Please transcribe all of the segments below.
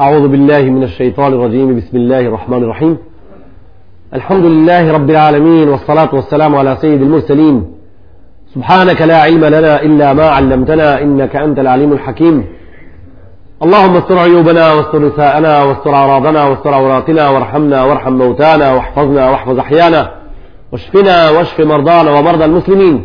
أعوذ بالله من الشيطان الرجيم بسم الله الرحمن الرحيم الحمد لله رب العالمين والصلاة والسلام على سيد المرسلين سبحانك لا علم لنا إلا ما علمتنا إنك أنت العليم الحكيم اللهم استر عيوبنا واستر نساءنا واستر أعراضنا واستر عوراتنا وارحمنا وارحم موتانا واحفظنا واحفظ أحيانا واشفنا واشف مرضانا ومرضى المسلمين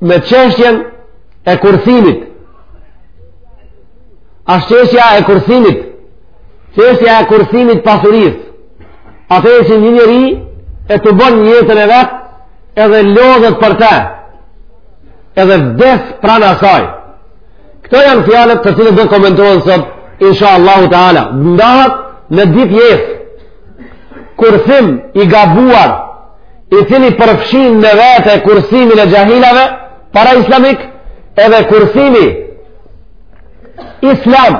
me çështjen e kursimit asht çështja e kursimit çështja e kursimit pasurisë atë që një njeri e të bon jetën e vet edhe lodhet për te edhe vdes pranë saj këto janë fjalët të cilat do komentohen sot insha Allahu Teala ndahet në dy pjesë kursim i gabuar i cili përfshin në vete kursimin e xhahilave paraislamik edhe kursimi islam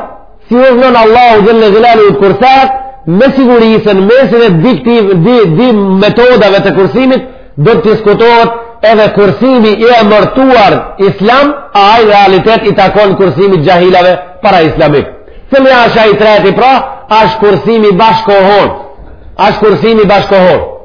si urdhnon Allahu xhele xhelaluhu të kurset me siguri se në mesin e këtyre dy, dy metodave të kursimit do të diskutohet edhe kursimi i emërtuar islam a ai realitet i takon kursimit xhahilave paraislamik cili asht ai i treti pra ashtë kursimi bashkohor ashtë kursimi bashkohor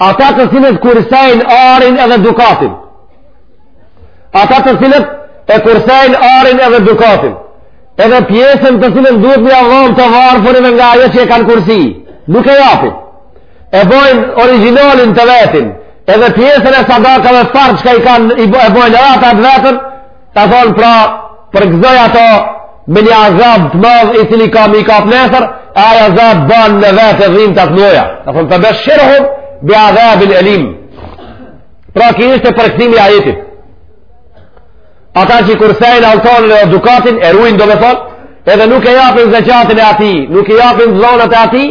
Ata të cilët kursejnë arin edhe dukatin. Ata të cilët e kursejnë arin edhe dukatin. Edhe pjesën të cilën duhet me jav dhonë të varfunve nga ajo që e kanë kursi. Nuk e japin. E bojnë origjinalin të vetin. Edhe pjesën e sadakave farz çka i kanë e bojnë atë të veten Ta thon pra, përgëzoji ato me një azab të madh i cili ka me i kapë nesër, e ai azab ban në vete dhimtat e mdhaja. Ta thon fe beshirhum, bi adhabin elim. Pra ky ishte përkthimi ajetit. Ata që i kursejnë alltonin e dukatin, e rujn domethonë, edhe nuk e japin zeqatin e atij, nuk i japin zonët e atij,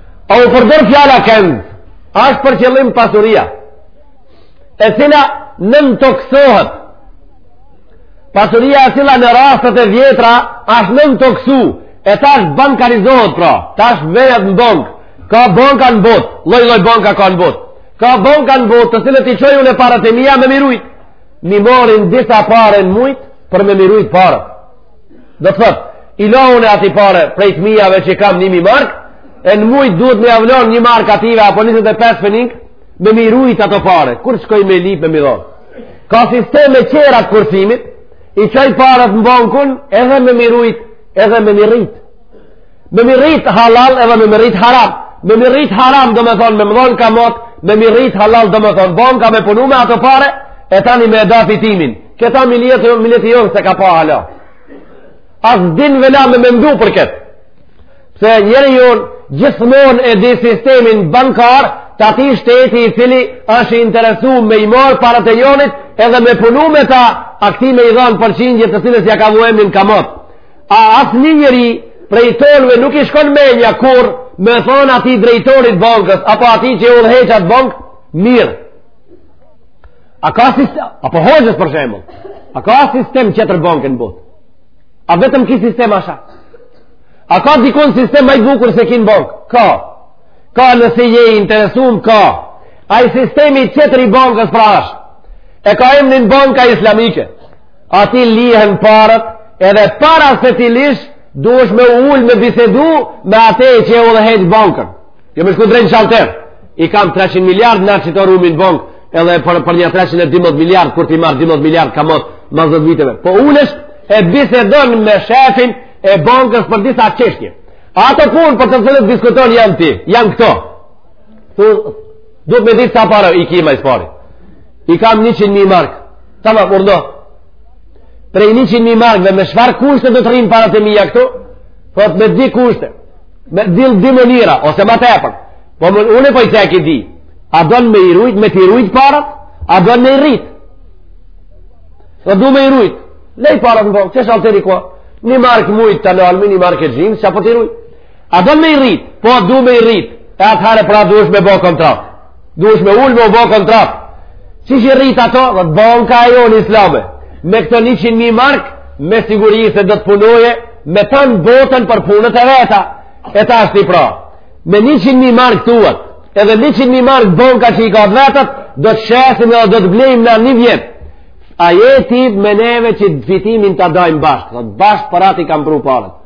A u përdor fjala kenz? Ashtë për qëllim pasuria? E cila nëntoksohet? Pasuria e cila në rastet e vjetra është nëntoksu, e tash bankarizohet pra, tash vejet në bankë, ka banka në botë, lloj lloj banka ka në botë, ka banka në botë, të cilat i çoj unë paret e mija me m'i rujt, m'i morrin disa pare në mujt, për me m'i rujt paret. Do të thot, i lo une atij pare prej të mijave që kam një mijë marka, e në mujt duhet me jav lon një markë atyne apo 25 fening, me m'i rujt ato pare, kur shkoj me i lyp me m'i dhonë. Ka sisteme tjera të kursimit, i çoj paret në bonkë edhe me m'i rujt, edhe me m'i rritë. Me m'i rrit hallall edhe me m'i rrit haram. Me m'i rrit haram domethonë me më dhonë kamatë, me m'i rrit hallall domethonë bonka me punu me ato pare, e tani me e da fitimin. Këta mileti jonë, mileti jonë s'e ka pa hala. As s'din valla me mendu për këtë. Pse njeri jonë gjithmonë e di sistemin bankar, të atij shteti i cili është interesu me i morrë paret e Jonit edhe me punu me ta aty me i dhanë përqindje të cilës ja ka vu emnin kamatë. A as një njeri prej tonëve nuk i shkon menja kurrë me i thonë ati drejtorit bankës, apo ati që e udhëheq at bankë, mirë. A ka sistem, apo hoxhës për shembull, a ka sistem qetër banke n'botë? A vetëm ky sistem asht a? A ka dikun sistem ma i bukur se ky n'bankë? Ka. Ka nëse je i interesum, ka. Ai sistemi qetër i bankës pra ashtë? E ka emnin banka islamike. Aty lihen paret edhe para se t'i lish duhesh me u ulë me bisedu me atë që e udhëheq bankën. Jo me shku drejt n'shalter. I kam 300 miliard na qeto rumi n'bankë edhe për, për një 312 miliard kur t'i marr 12 miliard kamatë mas dhetë viteve. Po ulesh e bisedon me shefin e bankës për disa çështje. Ato punë për të cilat diskuton janë ti, janë këto. Thu, du me ditë sa pare i ki ma s'pari. I kam 100.000 markë. Tamam, urdhno, prej 100.000 mark dhe me çfarë kushte do të rrinë parat e mija këtu, po thotë me dy kushte, me dy, dy mënyra, ose ma tepër, po më unë po i ceki dy, a don me i rujt, me t'i rujt parat, a don me i rrit, dhe po du me i rujt, lej parat në po, që shalë të rri kua, një mark n'muj t'nalmi, një mark e gjymsë, që po t'i rujm, a don me i rrit, po du me i rrit, e atëherë pra duhesh me bo kontratë, Duhesh me u ulë me u bo kontratë. Qysh i rrit ato, thotë banka e jonë islame. Me këto 100.000 markë, me siguri se do të punoje, me tan botën për punët e veta. E tashti pra. Me 100.000 markë tuat, edhe 100.000 markë banka që i ka t'vetat, do të shesim dhe do të blejmë në një vjet. A je ti me neve që fitimin ta dajmë bashkë, dhe bashkë për atë i kam pru paret.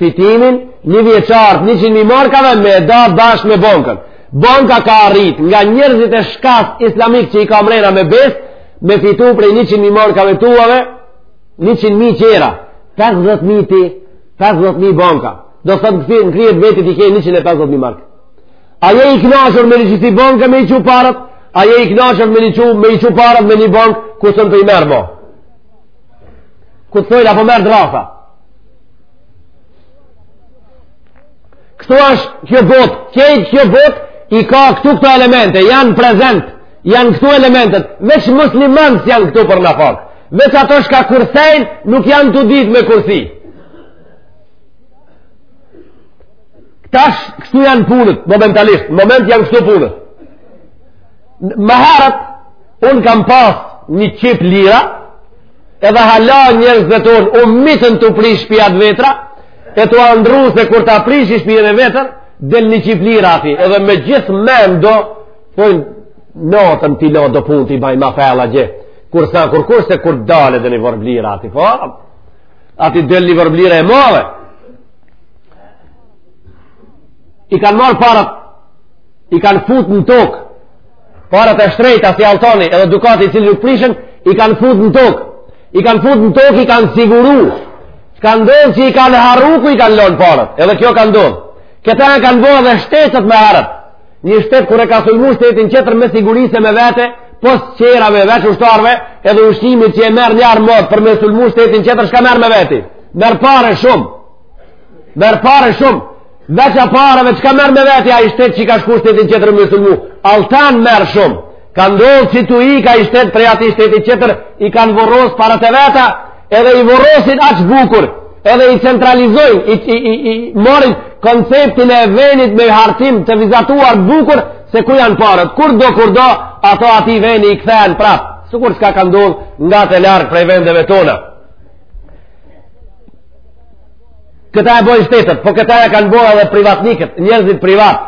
Fitimin njëvjeçar të një qinë mi markave, me da bashkë me bankën. Banka ka arrit nga njerëzit e shkathtë islamik që i ka mrena me besë, me fitu prej një qinë mi markave tuave, një qinë mi qera, 50.000 ti, 50.000 banka. Do t'thotë në këtë, në krye t'vitit i ke 150.000 markë. A je i knaqur me një qesi banke me i çu paret, a je i knaqur me i çu, me i çu paret në një bankë, ku s'mun t'i merr mo. Ku të thojnë, a po merr drrasa. Kështu është kjo botë, krejt kjo botë, i ka këtu këto elemente, janë prezent, janë këtu elementet, veç muslimant s'janë këtu për nafakë, veç ato shka kursejnë, nuk janë tu ditë me kursi. Qetash, kështu janë punët, momentalisht, moment janë kështu punët. Ma herët, unë kam pas një qyp lira, edhe hala njerëz dhe tonë u mytën tu prish shpijat e vjetra e tu andrru se kur ta prishi shpijen e vjetër del një qyp lira aty edhe me gjithë men do thojnë natën t'i lo do punë t'i baj ma fella gje kur sa kur kur se kur dale del një vorb lira aty po aty del një vorb lira e madhe i kanë marrë parat i kanë fut në tokë Parat e shtrejta si alltoni edhe dukati i cili nuk prishen, i kanë fut në tokë. I kanë fut në tokë, i kanë siguru. Çka ndodh që i kanë harru ku i kanë lonë parat. Edhe kjo ka ndodh. Këta e kanë bo edhe shtetet ma herët. Një shtet kur e ka sulmu shtetin qetër me siguri se me vete, pos qerave, veç ushtarve, edhe ushqimit që e merr një armatë për me sulmu shtetin qetër çka merr me veti. Merr pare shumë. Merr pare shumë. Veç parave, çka merr me veti ai shtet që ka shku shtetin qetër me sulmu? Alltan merr shumë. Ka ndodh që tu ik ai shtet prej atij shteti qetër, i kanë vorros para të veta, edhe i vorrosin aq bukur, edhe i centralizojnë, i, i, i, i marrin konceptin e venit me hartim të vizatuar bukur, se ku janë paret. Kurdo, kurdo, ato atij veni i kthehen prapë. Sikur çka ka ndodh ngat e larg prej vendeve tona. Këta e bojnë shtetet, po këta e kanë bo edhe privatnikët, njerëzit privat.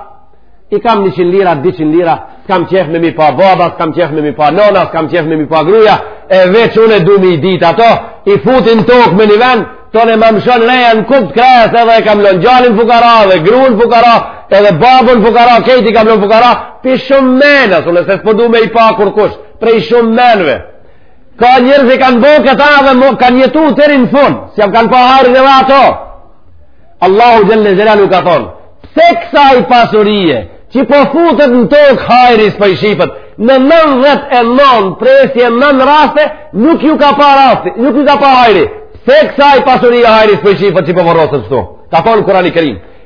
I kam 100 lira, 200 lira, s'kam qef me m'i pa baba, s'kam qef me m'i pa nona, s'kam qef me m'i pa gruja, e veç unë du me i dit ato, i futi në tokë me një vend, tona më mëshon reja në kupë të kresë, edhe e kam lënë gjalin fukara, edhe grun fukara, edhe babën fukara, krejt i kam lënë fukara, pi shumë menës, unë e se s'po du me i pa kurkush, prej shumë menve. Ka njerëz që kanë bo këta dhe mo, kanë jetu deri në fund, s'ja kanë pa hajrin edhe ato. Allahu Xhele Xhelaluhu ka thonë, pse kësaj pasurie, që po futet në tokë hajri s'po i shifet, në 99 presje 9 raste, nuk ju ka pa rasti, nuk ju ka pa hajri. Pse kësaj pasurie hajri s'po i shifet që po vorroset kshtu? Ka thonë Kurani Kerim.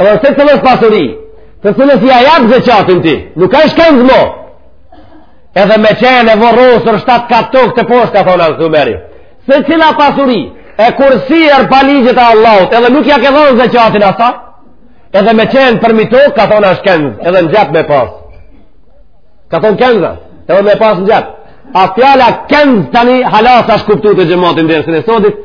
Edhe secilës pasuri, të cilës ia jep zeqatin ti, nuk asht kenz mo. Edhe me qenë e vorrosur, shtatë kat tokë të poshtë, ka thonë Ibn Umeri. Secila pasuri, e kursyer pa ligjet e Allahut, edhe nuk ja ke dhonë zeqatin asaj, edhe me qenë përmi tokë, ka thonë asht kenz, edhe në xhep me pasë. Ka thonë kenz, edhe me pasë në xhep. A fjala kenz tani, hala s'asht kuptu te xhemati deri në sënë e sotit,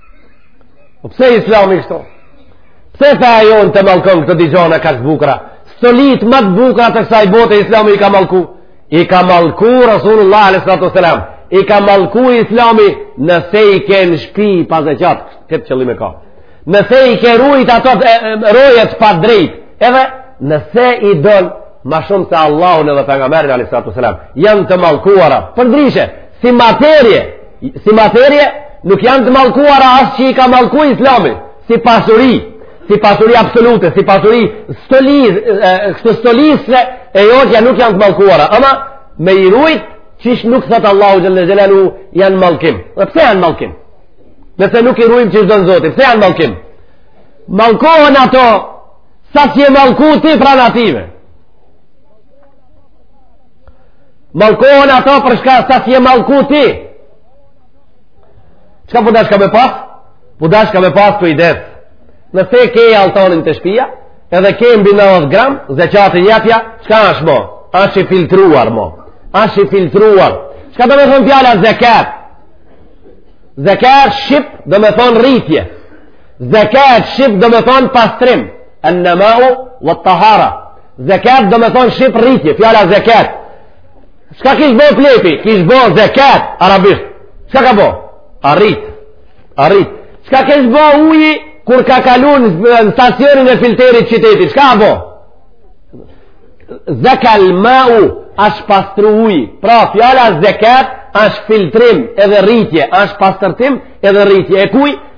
O po pse islami kështu? Pse haa jon të mallkon këto gjona kaq të bukra? Stolit më të bukra të kësaj bote islami i ka mallku. I ka mallku Rasulullah a.s. I ka mallku islami nëse i ke në shpi pa zeqat. Këtë qëllim e ka. Nëse i ke rujt ato rujtje padrejt. Edhe nëse i don ma shumë se Allahun edhe Pejgamberin a.s. Janë të mallkuara. Përndryshe, si materie, Si materie, nuk janë të mallkuara as që i ka mallku islami, si pasuri, si pasuri absolute, si pasuri stolis, kështu stolisje e jotja nuk janë të mallkuara, ama me i rujt, qysh nuk thotë Allahu xhel-le shanuhu janë mallkim. Dhe pse janë mallkim? Nëse nuk i rujt qysh don Zoti, pse janë mallkim? Mallkohen ato, sa s'je mallku ti pranë atyne. Mallkohen ato për shka sa s'je mallku ti. Çka po dashka me pas? Po dashka me pas kujdes. Nëse ke alltanin te shpia, edhe ke mbi 90 gram, zeqatin jepja, çka është mo? Ashtë i filtruar mo. Ashtë i filtruar. Çka do me thonë fjala zekat? Zekat shqip do me thonë rritje. Zekat shqip do me thonë pastrim. En-nemau, vet-tahara. Zekat do me thonë shqip rritje, fjala zekat. Çka kish bo plepi? Kish bo zekat, arabisht. Çka ka bo? A rrit. A rrit. Çka kish bo uji kur ka kalu në stacionin e filterit qytetit? Çka ka bo? Zekal mau, ashtë pastru uji. Pra, fjala zekat, ashtë filtrim edhe rritje, ashtë pastërtim edhe rritje. E kuj?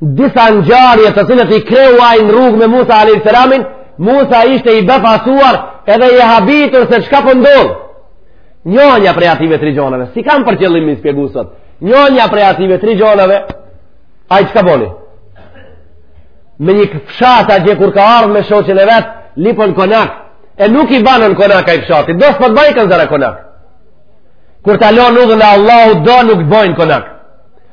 disa ngjarje të cilat i kreu ai në rrugë me Musa a.s. Musa ishte i befasuar edhe i habitur se çka po ndodh. Po njonja prej atyne tri gjonave, s'i kam për qëllim me i spjegu sot, njonja prej atyne tri gjonave, ai çka boni? Me një fshat atje kur ka ardhë me shoqin e vet, lipën konak, e nuk i banën konak a i fshatit, do së për bajkën zara konak. Kur ta lon udhën e Allahut, do nuk t'bojnë konak.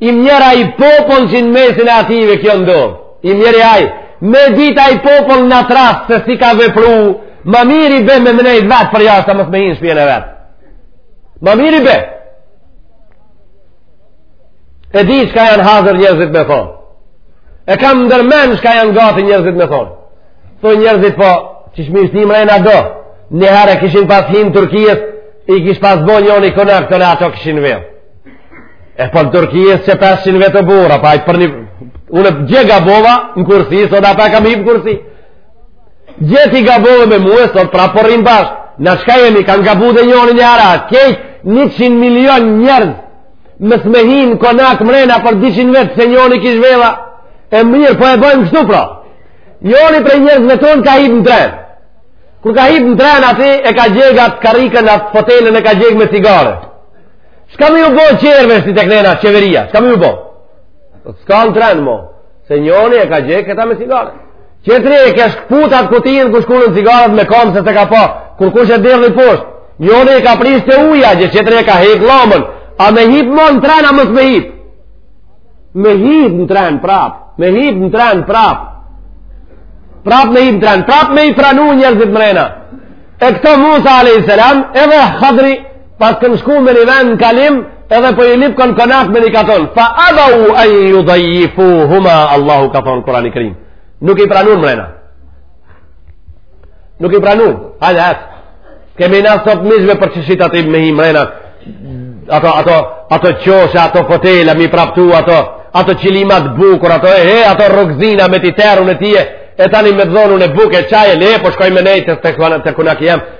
i mjeri ai popull që në mesin e atyne kjo ndodh i mjeri ai me dit ai popull nesras se si ka vepru ma mirë be me nejt vet përjashta mos me hinë n'shpi të vet ma mirë be e di çka janë hazër njerzit me thonë e kam ndërmend çka janë gati njerzit me thonë thojnë njerzit po qysh me shti mrena do njëherë kishin pas hinë Turkijet i kish pas bo njoni konak të në ato kishin vellë E po në Turkije që 500 vetë burra, pa i për një... Unë gje gabova në kursi, sot prap kam hip kursi. Gje ti gabove me mue, sot pra po rrin bashkë. Na shka jemi, kanë gabu dhe njoni një herë a, kejt 100 milion njerëz, mos me hi n'konak mrena për 200 vetë, se njoni kish vjedh a, e mirë, po e bojmë kështu pra. Njoni prej njerëzve tonë ka hip në tren. Kur ka hip në tren aty, e ka gjeg atë karrikën atë fotelën e ka gjeg me cigare. Shka me ju bo qerve si të kena na qeveria? Shka me ju bo? S'ka në tren mo. Se njoni e ka gjeg këta me cigare. Qetri e ka këput atë kutinë ku shkulen cigaret me kamë se s'e ka pa kurkush, e dirë dhe poshtë. Njoni e ka prish te uja dhe qetri e ka hek llamën. A me hip mo në tren a mos me hip? Me hip në tren prap. Me hip në tren prap. Prap me hip në tren. Prap me i pranu njerëzit mrena. E këto Musa a.s. edhe Hadri Paskan shku me një vend në kalim, edhe po i lypkan konak me një katun. Fe ebeu en judajjifuhuma, Allahu ka thonë Kur'ani Kerim. Nuk i pranun mrena. Nuk i pranun. Hajde, hajde. Kemi na sot mizve për që shita ti me hi mrena. Ato, ato, ato qoshe, ato fotela, m'i praptu, ato, ato qilima t'bukur, ato, he, ato rrugzina me t'i terun e tije, e tani me dhon unë bukë, çaje, le, po shkoj me nejtë, të kuna kjem,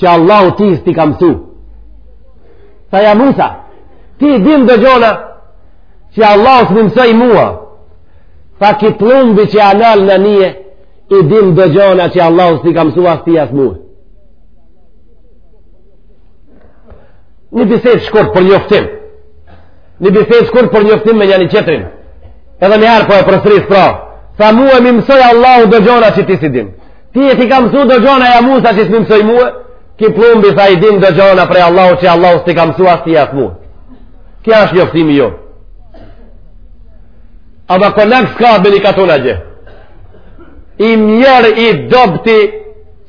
që Allahu ty s't'i ka msu tha ja Musa ti i din do gjona që Allahu s'm'i msoi mua tha ky pllumbi që a nal në anije i din do gjona që Allahu s't'i ka msu as ty as mua një bisedë shkurt për njoftim një bisedë shkurt për njoftim me njani qetrin edhe një herë po e përsëris pra tha mua m'i msoi Allahu do gjona që ti s'i din Ty t'i ka mësu do gjona ja Musa që s'm'i mësoi mue, ky pllumbi tha i din do gjona prej Allahu që Allahu s't'i ka mësu as ty as mue. Kjo është njoftimi jo. Ama konak s'ka me një katun agje. I mjerë i dobti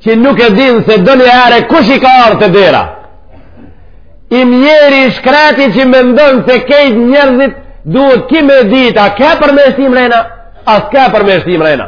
që nuk e din se ndonjëherë kush i ka ardh te dera. I mjerë i shkreti që mendon se kejt njerëzit duhet ky me dit, a ka për me shti mrena? A s'ka për me shti mrena?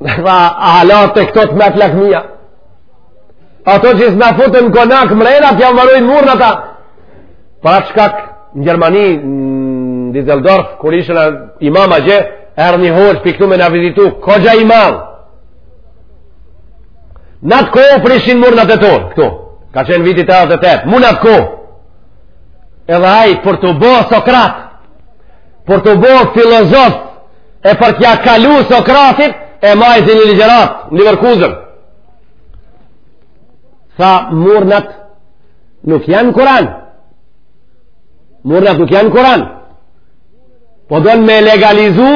Dhe tha, hala te këto t'met lakmija. Ato që s'na futën në konak mrena, t'ja marojmë murnat a. Pra çka, në Gjermani, në Dyseldorf, kur isha imam agje, erdh një hoxhë, prej ktu me na vizitu, goxha imam. Në atë kohë prishin murnat e tonë, këtu. Ka qenë viti 88, mu në atë kohë. Edhe ai, për t'u bo Sokrat, për t'u bo filozof, e për tja kalu Sokratit e majti një ligjëratë një mërkuzëm tha murnat nuk janë kuran murnat nuk janë kuran po don me legalizu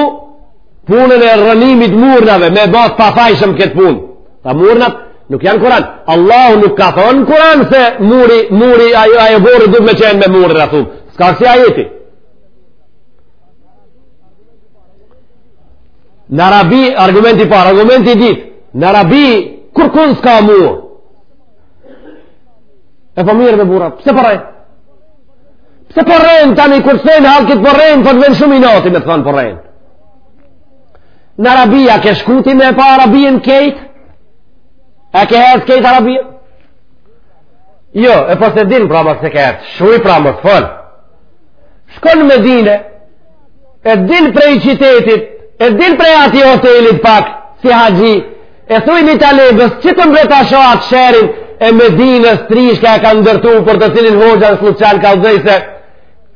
punën e rrënimit murnave me ba t'pafajshëm këtë punë tha murnat nuk janë kuran Allahu nuk ka thonë kuran se muri, muri aj, aj oborri du me qenë me mur i rrethum s'ka ksi ajeti Në Arabi, argumenti i parë, argumenti i dytë, në Arabi, kurkun s'ka mur? E po mirë be burra, pse po rren? Po pse po rren po tani, kur thojnë halkit po rren, po, po të vjen shumë inati me të thanë po rren? Në Arabi, a ke shku ti me pa Arabinë kejt? A ke hec kejt Arabinë? Jo, e po s'e din pra masi s'e ke hec, shuj pra mos fol. shkon në Medine, e dil prej qytetit, e dil prej ati hotelit pak, si haxhi, e thuj një talebes, qitëm bre ta shoh atë sherin, e Medinës t'ri shka e kanë ndërtu për të cilin hoxha në Sllupçan kallzoi se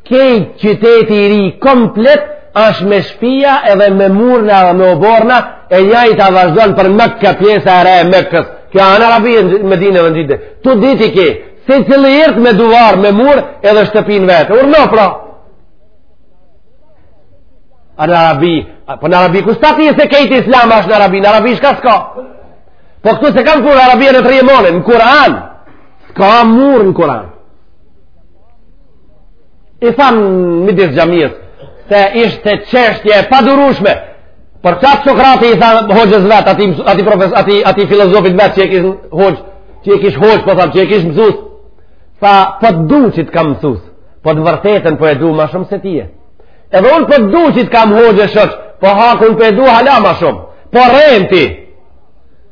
kejt qyteti i ri komplet është me shpia edhe me murna dhe me oborna e njajta vazhdon për Mekë ka pjesa e re e Mekës kjo a në Arabi në Medinë dhe në Xhide tu diti ke Secili irtë me duvar, me mur, edhe shtëpin vetë. Urno, pra. A në Arabi, a, po në Arabi, ku s'ta ti e se kejt islam ashtë në Arabi, në Arabi shka s'ka. Po këtu s'e kam kurrë Arabi e në të rjemonin, në Kur'an. S'ka mur në Kur'an. I thamë në midis xhamiës, se ishte çështje e padurushme, Për qat Sokrati i tha hoxhës vet, atij atij profes, atij atij filozofit vet që e kish hoxhë, që e kish hoxhë, po tham që e kish mësues. Tha, po të du që të kam mësues. Po të vërtetën po e du ma shumë se ti. Edhe unë po të du që të kam hoxhë shoq, po hakun po e du hala më shumë. Po rren ti.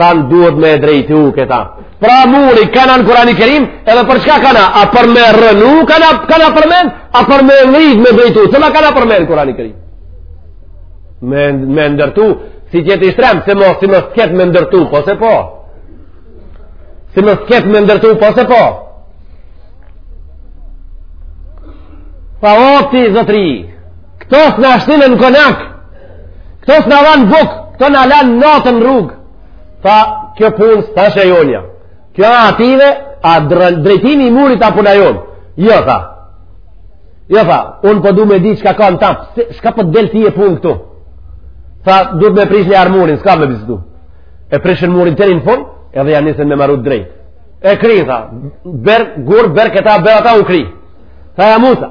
thanë duhet me e drejtu këta. Pra muri, kanë në kurani kerim, edhe për çka kanë, a për me rrënu, kanë, kanë përmen, a për me ngrit me drejtu, se ma kanë përmen kurani kerim. Me, me ndërtu, si t'jetë i shtremë, se mos, si mos ketë me ndërtu, po se po. Si mos ketë me ndërtu, po se po. Tha o ti, zotri, këto s'na shtinë në konak, Këto s'na dhanë bukë, këto na lanë natën në rrugë. Tha, kjo punë s'asht e jonja. Kjo a atyve, a drejtimi i murit a puna jonë. Jo, tha. Jo, tha, unë po du me di që ka ka në tapë, shka po të del ty punë këtu. Tha, du të me prish njëherë murin, s'ka me bizitu. E prishën murin deri në fund, edhe ja nisën me maru të drejtë. E kry, tha, ber, gur, ber, këta, ber, ata u kry. Tha, ja Musa,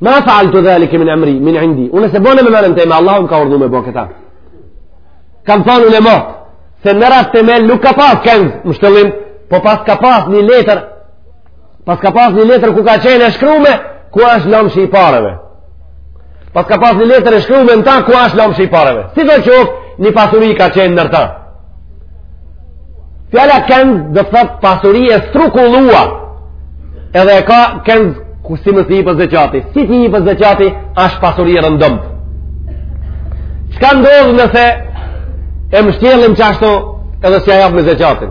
Ma faaltu dhalike min emri, min indi. Unë s'e bona me menën teme, Allah më ka urdhnu me bo këta. Kanë thonë ulemat, se nër at temel nuk ka pas kenz, mështjellim, po paska pas një letër, paska pas një letër ku ka qenë e shkrume, ku është lëmshi i pareve. Paska pas një letër e shkrume në ta ku ashtë lamshi i pareve. Sido qoftë një pasuri ka qenë nër ta. Fjala kenz do të thotë pasuri e strukullua. Edhe e ka kenz ku si më s'i ipet zeqati. Si t'i ipet zeqati ashtë pasuri e rëndomtë. Çka ndodh nëse e mështjellim qashtu edhe s'ia japim zeqatin.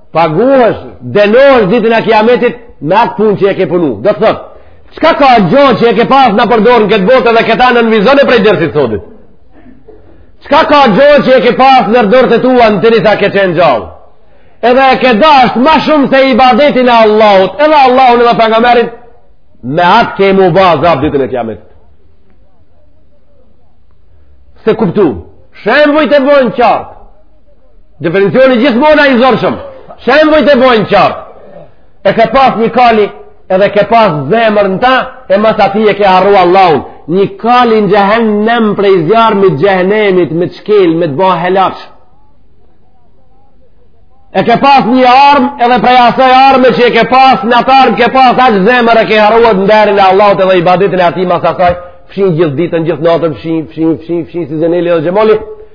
Paguhesh, denohesh ditën e kiametit me atë punë që e ke punu. Do të thotë, çka ka gjo që e ke pas nëpër dorë në këtë botë dhe këta nënvizone prej dersit sodit. Çka ka gjo që e ke pas nër durt e tua derisa ke qenë gjallë? Edhe e ke dasht ma shumë se ibadetin e Allahut, edhe Allahun edhe Pejgamberin, me atë ke m'u ba azab ditën e kiametit. S'e kuptu, shembujt e bojnë qartë, Definicioni gjithmonë a i zorshëm. Shembujt e bojnë qartë. E ke pas një kali edhe ke pas zemër në ta, e mas atij e ke harru Allahun. Një kali në xhehenem prej zjarmit xhehenemit, me t'shkel, me të bo helaq. E ke pas një armë edhe prej asaj armë që e ke pas në atë armë, ke pas aq zemër e ke harru nderin e Allahut edhe ibadetin e atij mas asaj, fshin gjithë ditën, gjithë natën, fshin, fshin, fshin, fshin, si Zeneli dhe Xhemali,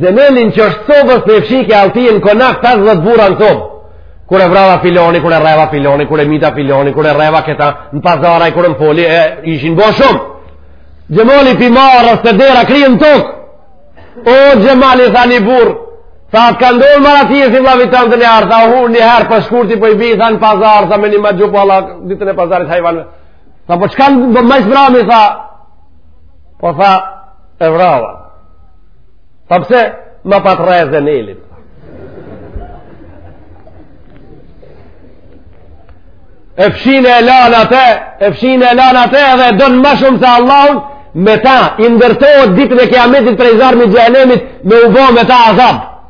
Zeneli n'qosh të sobës e fshike alltien n'konak 50 burra në sobë. Kur e vrava filonin, kur e rreha filonin, kur e myta filonin, kur e rreha këta në pazar, aj, kur e më foli, e, ishin bo shumë. Xhemali pi marres te dera, kryen në tokë. O, Xhemali, tha një burrë, tha të ka ndodh mara ty si vllavit tënd njëherë, tha hu një herë për shkurti po i bi, tha në pazar, tha me një magjup, vallah, ditën e pazarit hajvanve. Tha, po çka në majsë brami, tha, po tha, e vrava. Tha po pse ma pat rreh Zenelin? E fshin e lanë atë, e fshin e lanë atë dhe e don ma shumë se Allahun, me ta, i ndërtohet ditën e kiametit prej zjarmit xhehenemit, me u bo me ta azab.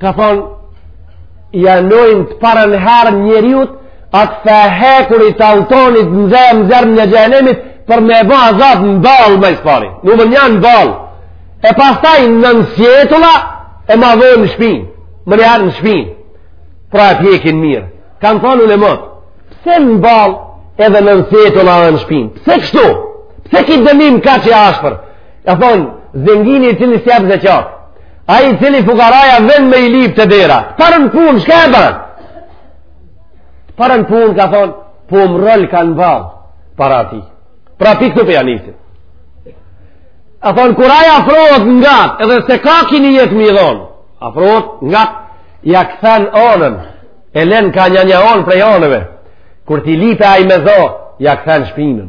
ka thonë ja nxojnë të parën herë njeriut atë të hekurit të altonit në zjerm në zjerm të xhehenemit për me ba azab në ballë ma së pari në më njanë në ballë e pastaj nën sjetulla e ma vonë në shpinë menjëherë në shpinë pra e pjekin mirë kanë thonë ulemat pse në ballë edhe nën sjetulla dhe në shpinë pse kështu pse ky dënim kaq i ashpër Ka thonë, zengini i cili s'jep zeqatë. Ai i cili fukaraja vjen me i lyp te dera. Parën punë, shka e bën? Parën punë, ka thonë, po më rëllë kanë valë para ti. Pra ti këtu për janë njësi. Ka thonë, kur aj afrohet ngat, edhe pse ka ki nijet m'i dhonë, afrohet ngat, ja kthen anën, e len ka një një anë prej anëve, kur t'i lype ai me dhonë, ja kthen shpinën.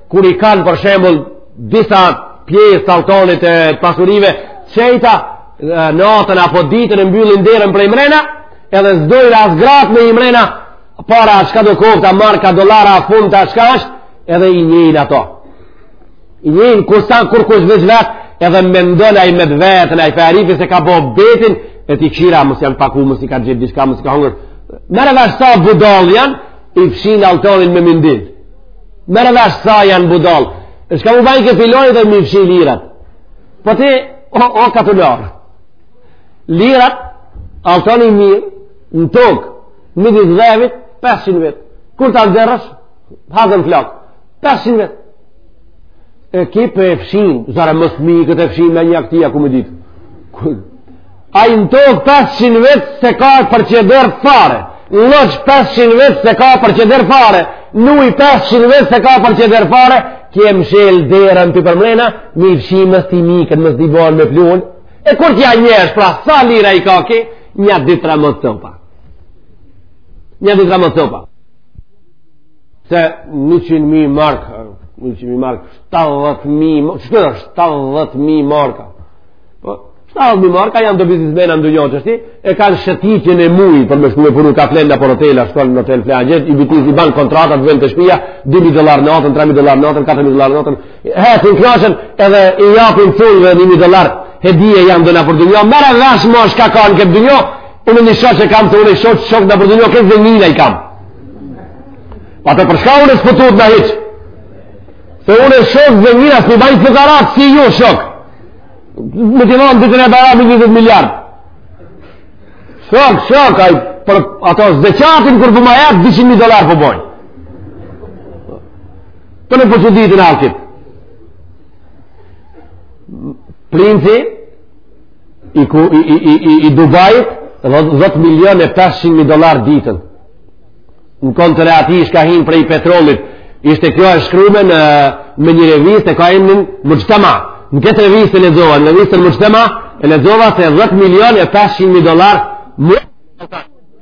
kur i kanë për shembull disa pjesë të altonit e pasurive qeta natën apo ditën e mbyllin derën përmrena edhe s'dojnë as gratë me imrena para a shka do koftë marka dollarë a funta shka është edhe i njehin ato i njehin kur s'ka kurkush veç vet edhe me ndon ai me veten ai farifi se ka bo betin e ti kqyre mos janë paku mos i ka gjithë dishka mos i ka hongër merre vesh sa budall janë i fshin altonin me mindil Merre vesh sa janë budall. E shka mu bajnë ke filoni dhe m'i fshi lirat. Po ti, o, o katunar. Lirat, altoni i mirë, në tokë, midis dheut, 500 vjet. Kur ta nxerrësh, hadën flakë, 500 vjet. E ky po e fshin, zare mos myket e fshin me një aktia, ku me ditë. Kërë. Ai në tokë 500 vjet s'e ka për qeder fare. Në lloç 500 vjet s'e ka për qeder fare. Në ujë 500 vjet s'e ka për qeder fare. Ky e mshel derën përmrena, me i fshi mos t'i myken, mos t'i bahen me pluhun. E kur t'ja njehë, pra sa lira i ka ky, një ditra më të topa. Një ditra më të topa. Se 100.000 markë, 100.000 markë, 70.000 markë, 70.000 markë, Po, sa hallë mi marka, janë do biznismena në dunjo qështu, e kanë shëtitjen e mujë, për me shku me punu ka flenë nëpër hotela, shkon në hotel flenë gjithë, i bitis, i ban kontratat, vjen te shpia, 2.000 dollarë natën, 3.000 dollarë natën, 4.000 dollarë natën, he, të knaqen, edhe i japin edhe 1.000 dollarë, he dhije janë dhe nëpër dunjo, merre vesh ma shka ka në këtë dunjo, unë një shoqë e kam, të unë një shoqë, shoqë nëpër dunjo, këtë dhe njëna i kam. Pa të përshka unë e së pëtut në hiqë, se unë e shoqë dhe njëna, së një bajtë fukarat, si ju shoqë, Më të nëmë ditën e barabi 20 miliard. Shok, shok, aj, për ato zeqatin kur bëma jetë 200.000 dollar për po bojnë. Për në përqë ditën e altit. Princi, i, ku, i, i, i, i, i Dubait, 10 milion e 500.000 dollar ditën. Në kontot e atij ishka hinë prej petrolit, ishte kjo e shkrume në me një revistë e ka emnin Muxhtema. Në këtë revistë e lexova, në revistën Muxhtema, e lexova se 10 milion e 500 mijë dolar më...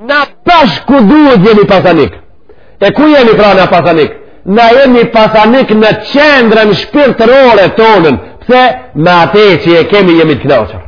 Na bash ku duhet jemi pasanik. E ku jemi pra na pasanik? Na jemi pasanik në qendrën shpirtërore tonën, pse me atë që e kemi jemi të knaqur.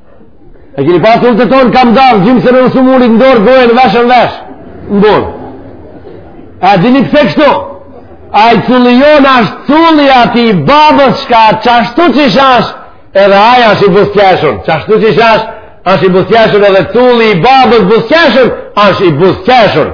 E kini pa culltë tonë kanë dalë, gjymsën e somunit n'dorë, gojën vesh në vesh, në borë. A e dini pse kështu? Ai culli jonë ashtë culli i atij babës shka qashtu qysh ashtë, edhe ai ashtë i buzëqeshun. Qashtu qysh ashtë, ashtë i buzëqeshun edhe culli i babës buzëqeshun, ashtë i buzëqeshun.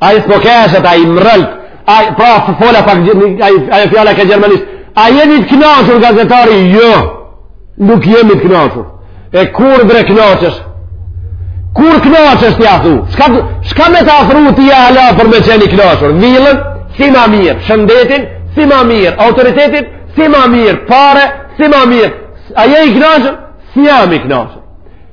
Ai s'po keshet, ai mrrolet, ai pra s'fola pak, ai fjala ke gjermanisht, a jeni të knaqur gazetari, jo, nuk jemi të knaqur, e kur bre knaqesh, kur knaqesh ti athu, shka, shka me ta afru ty Allahu për me qenë i knaqur, vilën, si ma mirë, shëndetin, si ma mirë, autoritetin, si ma mirë, pare, si ma mirë, a je i knaqur, s'jam i knaqur,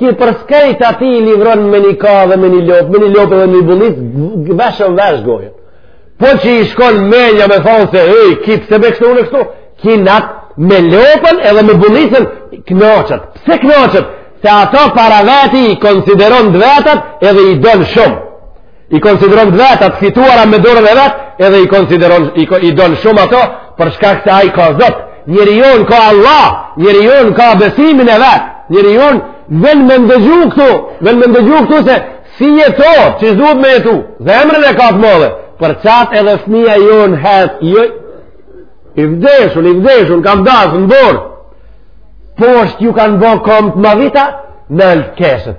Ky përskej të atij livron me një ka dhe me një lopë, me një lopë dhe një bullicë, vesh në vesh gojën. Po që i shkon menja me thonë se, ej, ky pse me kështu unë kështu, ky nat me lopën edhe me bullicën, knaqet. Pse knaqet? Se ato para veti i konsideron të vetat edhe i donë shumë. i konsideron të veta të fituara me dorën e vet, edhe i konsideron, i, i donë shumë ato, për shkak se ai ka Zot, njeri jonë ka Allah, njeri jonë ka besimin e vet, njeri jonë vjen me ndëgju këtu, vjen me ndëgju këtu se si jeto, qysh duhet me jetu, dhe zemrën e ka të modhe, për qatë edhe fëmija jonë hec, jo, i zdeshun, i zdeshun, kambdathë në borë, poshtë ju kanë bo kombët mavi ta, në lë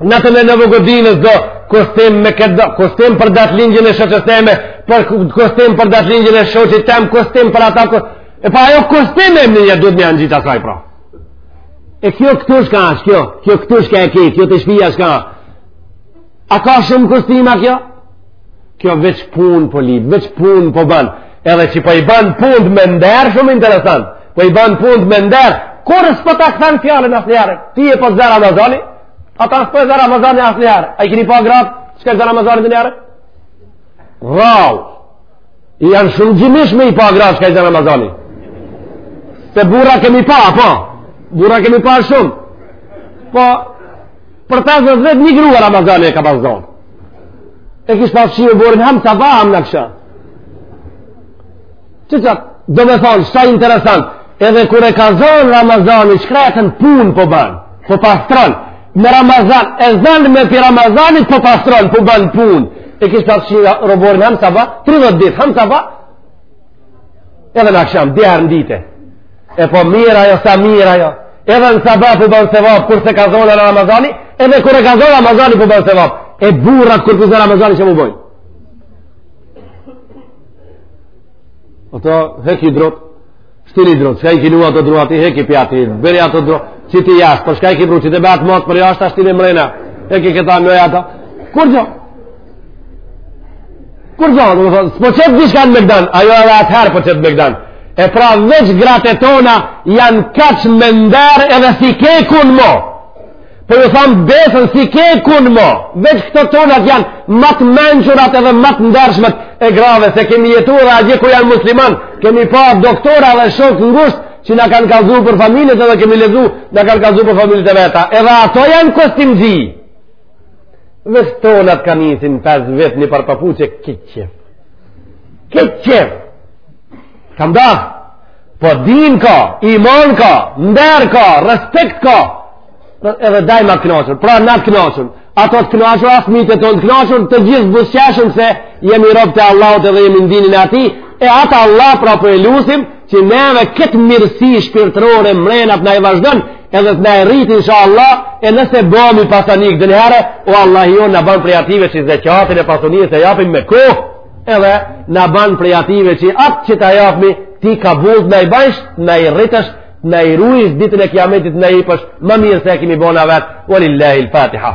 Natën e Nova Godinës do kostim me këtë do, kostim për datëlindjen e shoqes teme, për kostim për datëlindjen e shoqit tem, kostim për ata kostim. E pa ajo kostim e më një duhet një anë gjitha saj pra. E kjo këtu shka është kjo, kjo këtu shka e ki, kjo te shpija shka. A ka shumë kostima kjo? kjo veç punë po lyp veç punë po ban edhe qe po i ban punt me nder shumë interesant po i ban punt me nder kurrë s'po ta kthen fjalën asnjëherë ty e po të ze Ramazoni atë s'po e ze Ramazoni asnjëherë a i kini pa gratë që i ka zanë Ramazoni ndonjëherë rrallë janë shumë gjimish me i pa gratë që i ka zanë Ramazoni se burra kemi pa po burra kemi pa shumë po Për ta zë vetë një grua Ramazani e ka pas zonë. E kish pas fshi oborrin hem sabah hem në aksham. Që që do me thonë, sa interesant, edhe kur e ka zonë Ramazani, shkreta punë po ban, po pastronë, me Ramazan, e zonë me për Ramazani po pastronë, po ban punë. E kish pas fshi oborrin hem sabah, 30 ditë, hem sabah, edhe në aksham, dy herë në ditë. E po mirë ajo, sa mirë ajo. Edhe në sabah po bën sevap, kur s'e ka zonë Ramazani, edhe kur e ka zonë Ramazani po bën sevap. E burrat kur po i zë Ramazani që mu bojnë. O ti heki drutë, shtiri drutë, çka i ki ato drutë, i heki pjati, bjeri ato drutë, qiti jashtë, po çka i kibru, që ti bëhat mos për jashtë, shtini mrena, heki këta e ato. Kur gjo? Kur do, do thonë, s'po qet diçka në mejdan, ajo edhe atëherë po qet në mejdan. E pra veç gratë tona janë kaq me nder edhe si kërkun mo. Po ju tham besën si kërkun mo. Veç këto tonat janë ma të mençurat edhe ma të ndershmet e grave se kemi jetu edhe atje ku janë muslimanë, kemi pa doktora dhe shokë ngushtë që na kanë kallzu për familjet edhe kemi lexu, na kanë kallzu për familjet e veta. Edhe ato janë kostimxhi. Veç tonat ka nisin 5 vetë një parpapu që këtë qejf. Këtë qejf. Kam da, po din ka, iman ka, nder ka, respekt ka, edhe daima t'knaqur, pra na t'knaqun, ato të knaqur, fmijtë tanë të knaqur, të gjithë buzëqeshën se jemi robë të Allahut edhe jemi n'dinin e tij, e atë Allah pra po e lusim, që neve këtë mirësi shpirtërore mrena t'na e vazhdon edhe të na e rritë insha Allah e nëse bomi pasanikë ndonjëherë o Allah jonë na ban prej atyve që zeqatin e pasunisë e japim me kohë edhe na ban prej atyve që atë që ta japim ti kabull na i bajsh na i rritsh na i rujsh ditën e kiametit na i japsh ma mirë se e kemi bo na vetë o lillahi l-fatiha